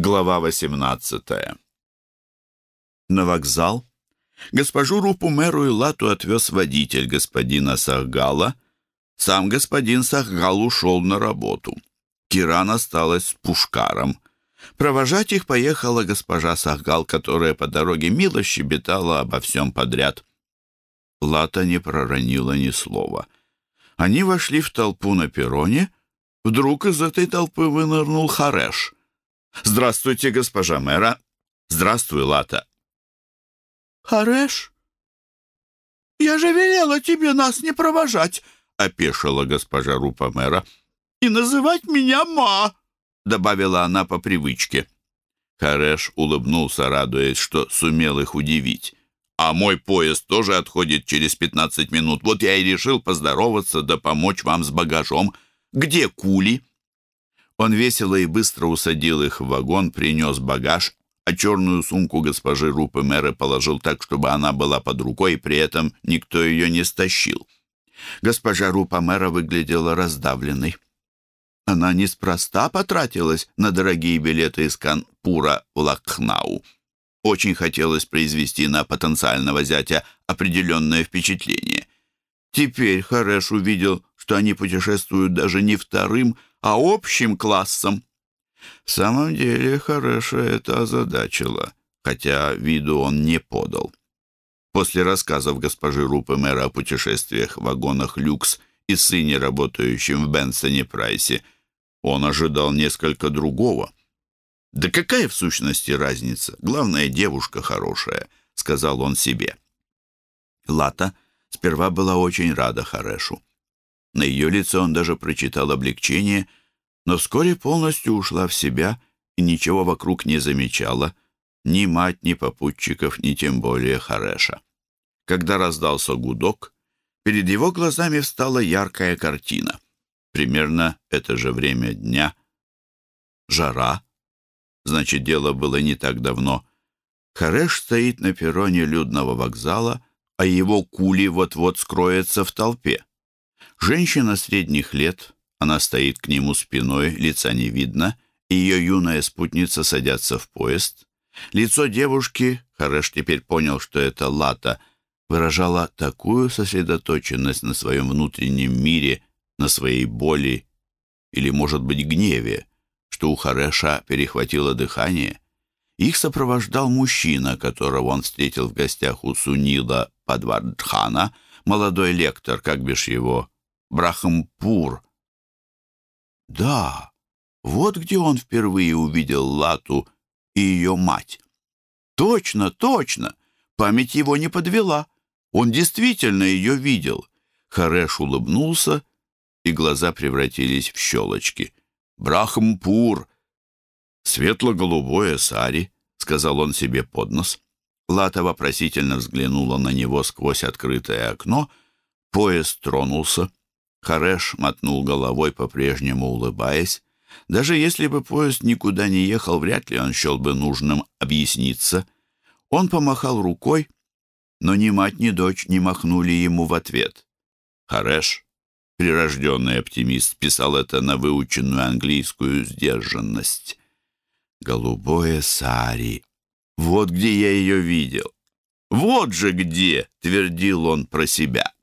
Глава 18 На вокзал госпожу Рупу мэру и Лату отвез водитель господина Сахгала. Сам господин Сахгал ушел на работу. Киран осталась с Пушкаром. Провожать их поехала госпожа Сахгал, которая по дороге мило щебетала обо всем подряд. Лата не проронила ни слова. Они вошли в толпу на перроне. Вдруг из этой толпы вынырнул Хареш — «Здравствуйте, госпожа мэра. Здравствуй, Лата». «Хареш, я же велела тебе нас не провожать», — опешила госпожа Рупа мэра. «И называть меня Ма», — добавила она по привычке. Хареш улыбнулся, радуясь, что сумел их удивить. «А мой поезд тоже отходит через пятнадцать минут. Вот я и решил поздороваться да помочь вам с багажом. Где кули?» Он весело и быстро усадил их в вагон, принес багаж, а черную сумку госпожи Рупы мэра положил так, чтобы она была под рукой, и при этом никто ее не стащил. Госпожа Рупа мэра выглядела раздавленной. Она неспроста потратилась на дорогие билеты из Канпура в Лакхнау. Очень хотелось произвести на потенциального зятя определенное впечатление. Теперь Хареш увидел, что они путешествуют даже не вторым, а общим классом. В самом деле Хареша это озадачило, хотя виду он не подал. После рассказов госпожи Рупы мэра о путешествиях в вагонах «Люкс» и сыне, работающем в Бенсоне Прайсе, он ожидал несколько другого. «Да какая в сущности разница? Главное, девушка хорошая», — сказал он себе. Лата сперва была очень рада Харешу. На ее лице он даже прочитал облегчение, но вскоре полностью ушла в себя и ничего вокруг не замечала, ни мать, ни попутчиков, ни тем более Хареша. Когда раздался гудок, перед его глазами встала яркая картина. Примерно это же время дня. Жара. Значит, дело было не так давно. Хареш стоит на перроне людного вокзала, а его кули вот-вот скроется в толпе. Женщина средних лет, она стоит к нему спиной, лица не видно, и ее юная спутница садятся в поезд. Лицо девушки, Хареш теперь понял, что это Лата, выражало такую сосредоточенность на своем внутреннем мире, на своей боли или, может быть, гневе, что у Хареша перехватило дыхание. Их сопровождал мужчина, которого он встретил в гостях у Сунила Падвардхана, молодой лектор, как бишь его, Брахампур. Да, вот где он впервые увидел Лату и ее мать. Точно, точно, память его не подвела. Он действительно ее видел. Хареш улыбнулся, и глаза превратились в щелочки. «Брахампур!» «Светло-голубое сари», — сказал он себе под нос. Лата вопросительно взглянула на него сквозь открытое окно. Поезд тронулся. Хареш мотнул головой, по-прежнему улыбаясь. Даже если бы поезд никуда не ехал, вряд ли он счел бы нужным объясниться. Он помахал рукой, но ни мать, ни дочь не махнули ему в ответ. Хареш, прирожденный оптимист, писал это на выученную английскую сдержанность. «Голубое сари. Вот где я ее видел. Вот же где!» — твердил он про себя.